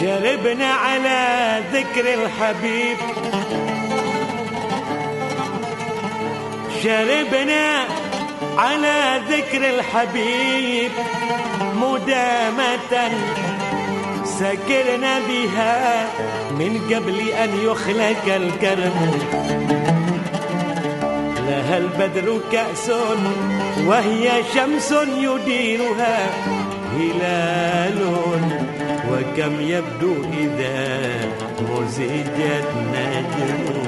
شربنا على ذكر الحبيب. شربنا على ذكر الحبيب. مدامة سكرنا بها من قبل أن يخلق الكرم. لها البدر كأس وهي شمس يديرها هلال. وكم يبدو إذا مزجت نجم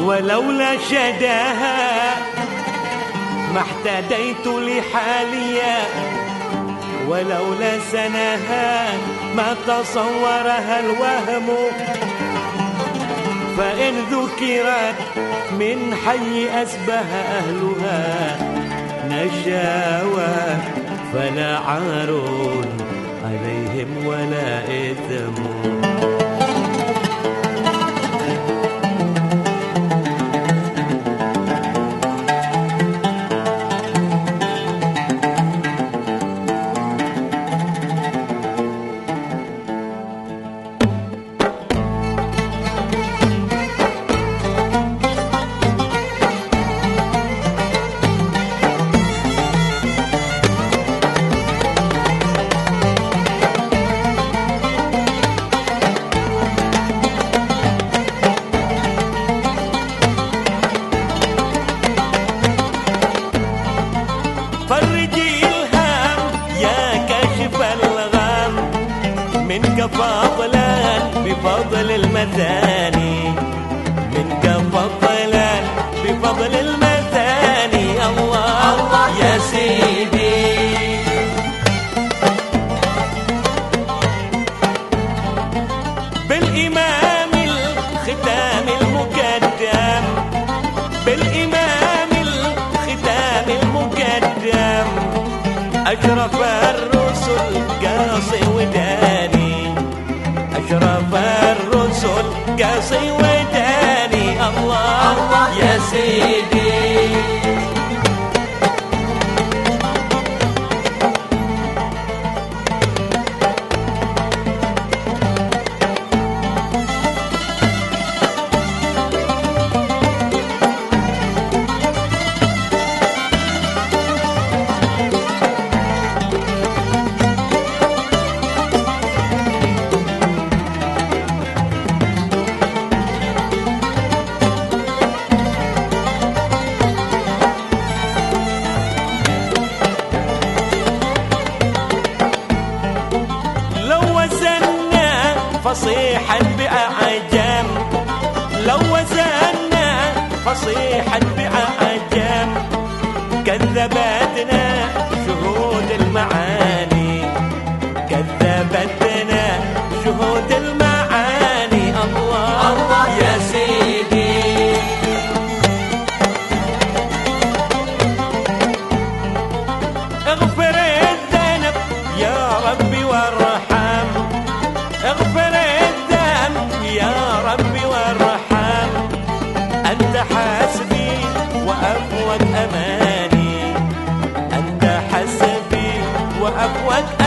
ولولا شداها ما احتديت لحاليا. ولولا سناها ما تصورها الوهم. فإن ذكرت من حي أسبه أهلها نشاوى فلا عار فضلا بفضل المثاني. منك فضلا بفضل المثاني. الله, الله يا سيدي. بالإمام الختام المقدم. بالإمام الختام المقدم. أشرف الرسل قاصي وداني أشرف الرسل قاصي وداني الله, الله يا سيدي فصيحا بأعجم. لو وزنا فصيحا بأعجم. كذبتنا شهود المعاني. وافوك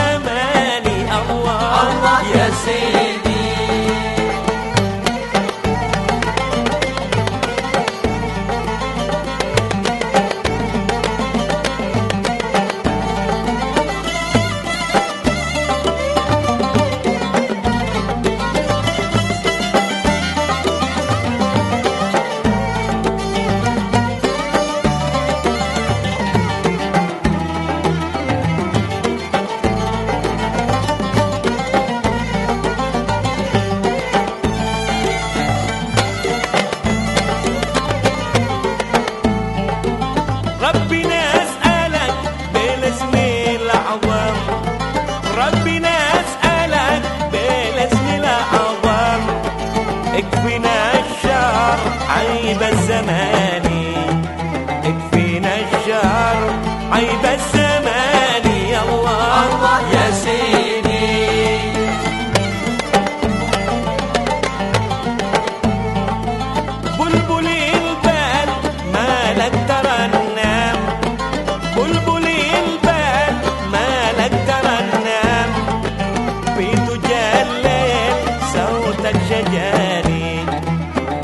حياني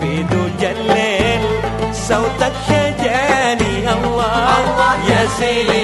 بدنيا الليل صوتك شجاني الله, الله يا سيدي